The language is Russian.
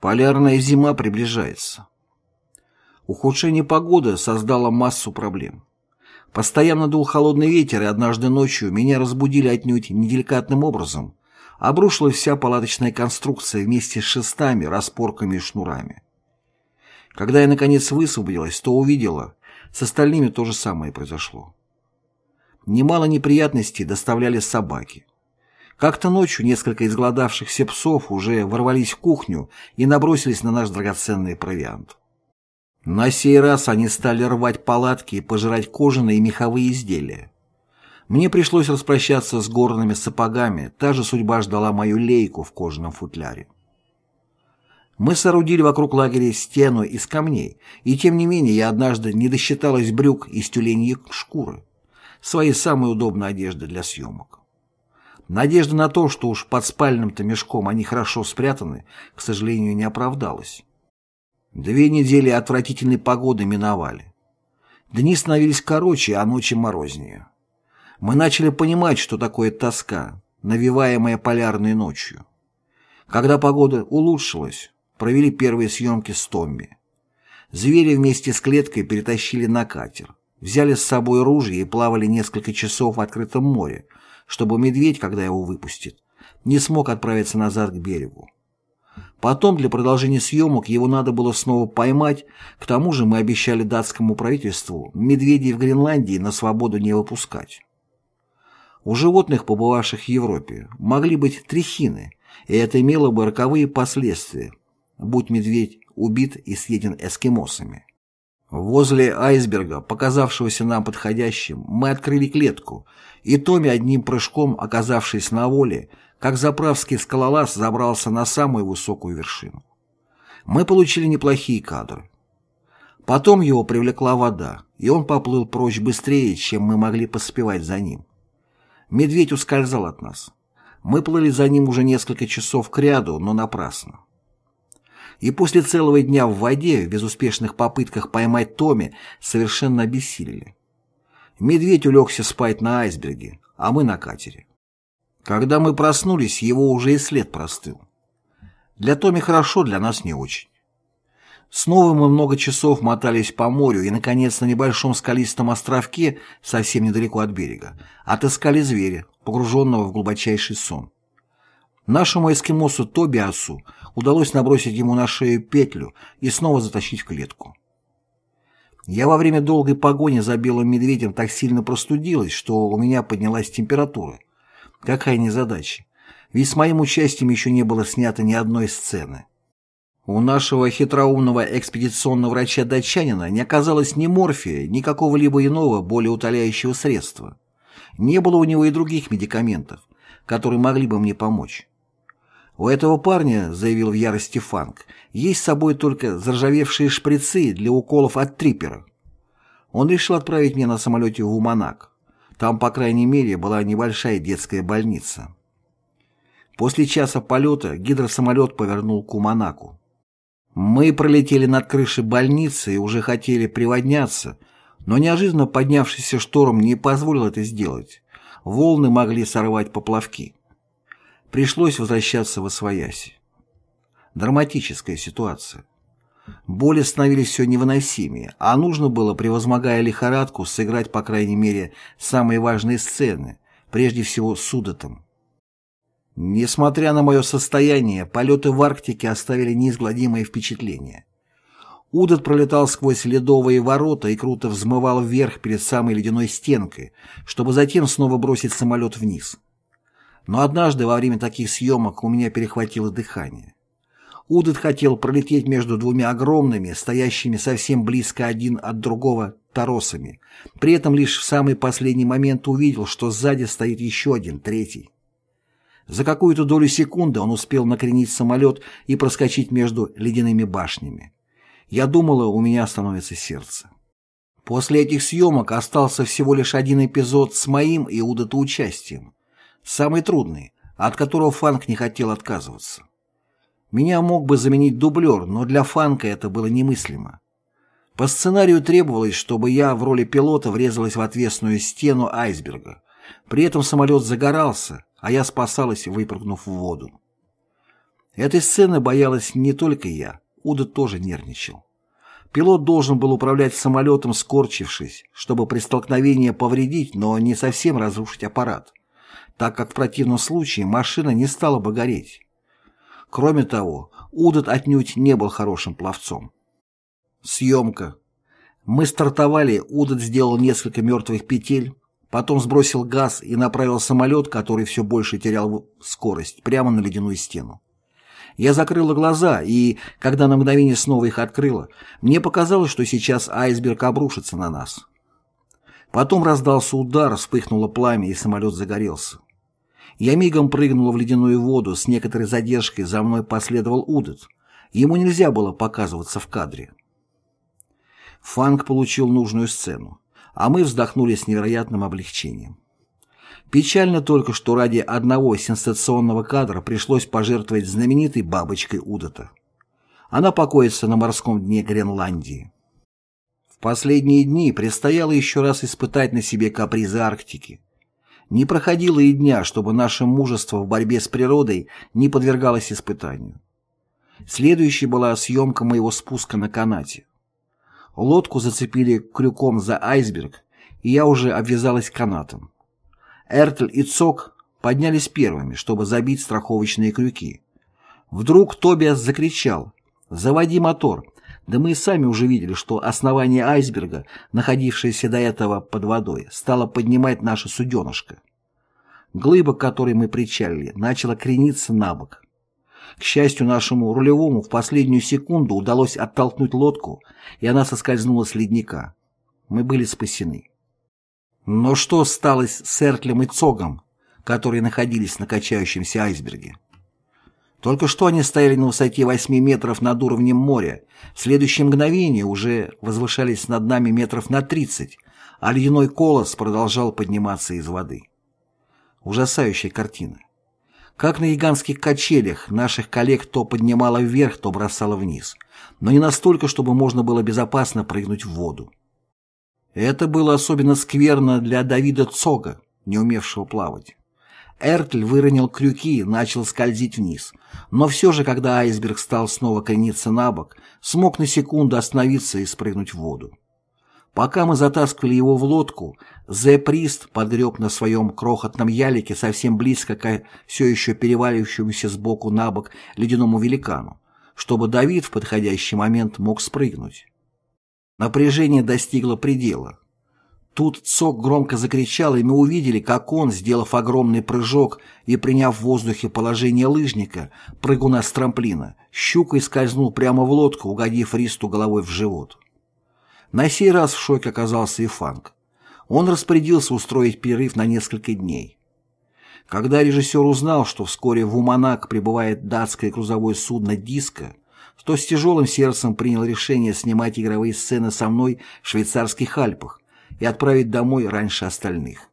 Полярная зима приближается. Ухудшение погоды создало массу проблем. Постоянно дул холодный ветер, и однажды ночью меня разбудили отнюдь неделикатным образом. Обрушилась вся палаточная конструкция вместе с шестами, распорками и шнурами. Когда я, наконец, высвободилась, то увидела, с остальными то же самое произошло. Немало неприятностей доставляли собаки. Как-то ночью несколько изголодавшихся псов уже ворвались в кухню и набросились на наш драгоценный провиант. На сей раз они стали рвать палатки и пожирать кожаные и меховые изделия. Мне пришлось распрощаться с горными сапогами, та же судьба ждала мою лейку в кожаном футляре. Мы соорудили вокруг лагеря стену из камней, и тем не менее я однажды не досчиталась брюк из тюленьей шкуры, своей самой удобной одежды для съемок. Надежда на то, что уж под спальным-то мешком они хорошо спрятаны, к сожалению, не оправдалась. Две недели отвратительной погоды миновали. Дни становились короче, а ночи морознее. Мы начали понимать, что такое тоска, навеваемая полярной ночью. Когда погода улучшилась, провели первые съемки с Томми. Звери вместе с клеткой перетащили на катер, взяли с собой ружья и плавали несколько часов в открытом море, чтобы медведь, когда его выпустит, не смог отправиться назад к берегу. Потом для продолжения съемок его надо было снова поймать, к тому же мы обещали датскому правительству медведей в Гренландии на свободу не выпускать. У животных, побывавших в Европе, могли быть трихины, и это имело бы роковые последствия, будь медведь убит и съеден эскимосами. Возле айсберга, показавшегося нам подходящим, мы открыли клетку, и Томми одним прыжком, оказавшись на воле, как заправский скалолаз забрался на самую высокую вершину. Мы получили неплохие кадры. Потом его привлекла вода, и он поплыл прочь быстрее, чем мы могли поспевать за ним. Медведь ускользал от нас. Мы плыли за ним уже несколько часов кряду, но напрасно и после целого дня в воде в безуспешных попытках поймать Томми совершенно обессилели. Медведь улегся спать на айсберге, а мы на катере. Когда мы проснулись, его уже и след простыл. Для Томи хорошо, для нас не очень. Снова мы много часов мотались по морю и, наконец, на небольшом скалистом островке, совсем недалеко от берега, отыскали зверя, погруженного в глубочайший сон. Нашему эскимосу Тобиасу удалось набросить ему на шею петлю и снова затащить в клетку. Я во время долгой погони за белым медведем так сильно простудилась, что у меня поднялась температура. Какая незадача. Ведь с моим участием еще не было снято ни одной сцены. У нашего хитроумного экспедиционного врача-датчанина не оказалось ни морфия, ни какого-либо иного, более утоляющего средства. Не было у него и других медикаментов, которые могли бы мне помочь. «У этого парня, — заявил в ярости Фанк, — есть с собой только заржавевшие шприцы для уколов от трипера. Он решил отправить меня на самолете в Уманак. Там, по крайней мере, была небольшая детская больница. После часа полета гидросамолет повернул к Уманаку. Мы пролетели над крышей больницы и уже хотели приводняться, но неожиданно поднявшийся шторм не позволил это сделать. Волны могли сорвать поплавки. Пришлось возвращаться в Освояси. Драматическая ситуация. Боли становились все невыносимее, а нужно было, превозмогая лихорадку, сыграть, по крайней мере, самые важные сцены, прежде всего с Удотом. Несмотря на мое состояние, полеты в Арктике оставили неизгладимое впечатление. Удот пролетал сквозь ледовые ворота и круто взмывал вверх перед самой ледяной стенкой, чтобы затем снова бросить самолет вниз. Но однажды во время таких съемок у меня перехватило дыхание. Удет хотел пролететь между двумя огромными, стоящими совсем близко один от другого, торосами. При этом лишь в самый последний момент увидел, что сзади стоит еще один, третий. За какую-то долю секунды он успел накренить самолет и проскочить между ледяными башнями. Я думала, у меня остановится сердце. После этих съемок остался всего лишь один эпизод с моим и Удата участием. Самый трудный, от которого Фанк не хотел отказываться. Меня мог бы заменить дублер, но для Фанка это было немыслимо. По сценарию требовалось, чтобы я в роли пилота врезалась в отвесную стену айсберга. При этом самолет загорался, а я спасалась, выпрыгнув в воду. Этой сцены боялась не только я, Уда тоже нервничал. Пилот должен был управлять самолетом, скорчившись, чтобы при столкновении повредить, но не совсем разрушить аппарат, так как в противном случае машина не стала бы гореть. Кроме того, Удат отнюдь не был хорошим пловцом. Съемка. Мы стартовали, Удат сделал несколько мертвых петель, потом сбросил газ и направил самолет, который все больше терял скорость, прямо на ледяную стену. Я закрыла глаза, и, когда на мгновение снова их открыла, мне показалось, что сейчас айсберг обрушится на нас. Потом раздался удар, вспыхнуло пламя, и самолет загорелся. Я мигом прыгнула в ледяную воду, с некоторой задержкой за мной последовал Удет. Ему нельзя было показываться в кадре. Фанк получил нужную сцену, а мы вздохнули с невероятным облегчением. Печально только, что ради одного сенсационного кадра пришлось пожертвовать знаменитой бабочкой Удота. Она покоится на морском дне Гренландии. Последние дни предстояло еще раз испытать на себе капризы Арктики. Не проходило и дня, чтобы наше мужество в борьбе с природой не подвергалось испытанию. Следующей была съемка моего спуска на канате. Лодку зацепили крюком за айсберг, и я уже обвязалась канатом. Эртль и Цок поднялись первыми, чтобы забить страховочные крюки. Вдруг Тобиас закричал «Заводи мотор!» Да мы и сами уже видели, что основание айсберга, находившееся до этого под водой, стало поднимать наше суденышко. Глыба, к которой мы причалили, начала крениться на бок. К счастью нашему рулевому в последнюю секунду удалось оттолкнуть лодку, и она соскользнула с ледника. Мы были спасены. Но что стало с Эртлем и Цогом, которые находились на качающемся айсберге? Только что они стояли на высоте 8 метров над уровнем моря, в следующее мгновение уже возвышались над нами метров на 30, а ледяной колос продолжал подниматься из воды. Ужасающая картина. Как на гигантских качелях наших коллег то поднимало вверх, то бросало вниз, но не настолько, чтобы можно было безопасно прыгнуть в воду. Это было особенно скверно для Давида Цога, не умевшего плавать. Эртль выронил крюки, начал скользить вниз, но все же, когда айсберг стал снова крениться на бок, смог на секунду остановиться и спрыгнуть в воду. Пока мы затаскивали его в лодку, Зе Прист подгреб на своем крохотном ялике совсем близко к все еще переваливающемуся сбоку на бок ледяному великану, чтобы Давид в подходящий момент мог спрыгнуть. Напряжение достигло предела. Тут Цок громко закричал, и мы увидели, как он, сделав огромный прыжок и приняв в воздухе положение лыжника, прыгуна с трамплина, щукой скользнул прямо в лодку, угодив Ристу головой в живот. На сей раз в шоке оказался и Фанк. Он распорядился устроить перерыв на несколько дней. Когда режиссер узнал, что вскоре в Уманак прибывает датское грузовое судно «Диско», то с тяжелым сердцем принял решение снимать игровые сцены со мной в швейцарских Альпах и отправить домой раньше остальных.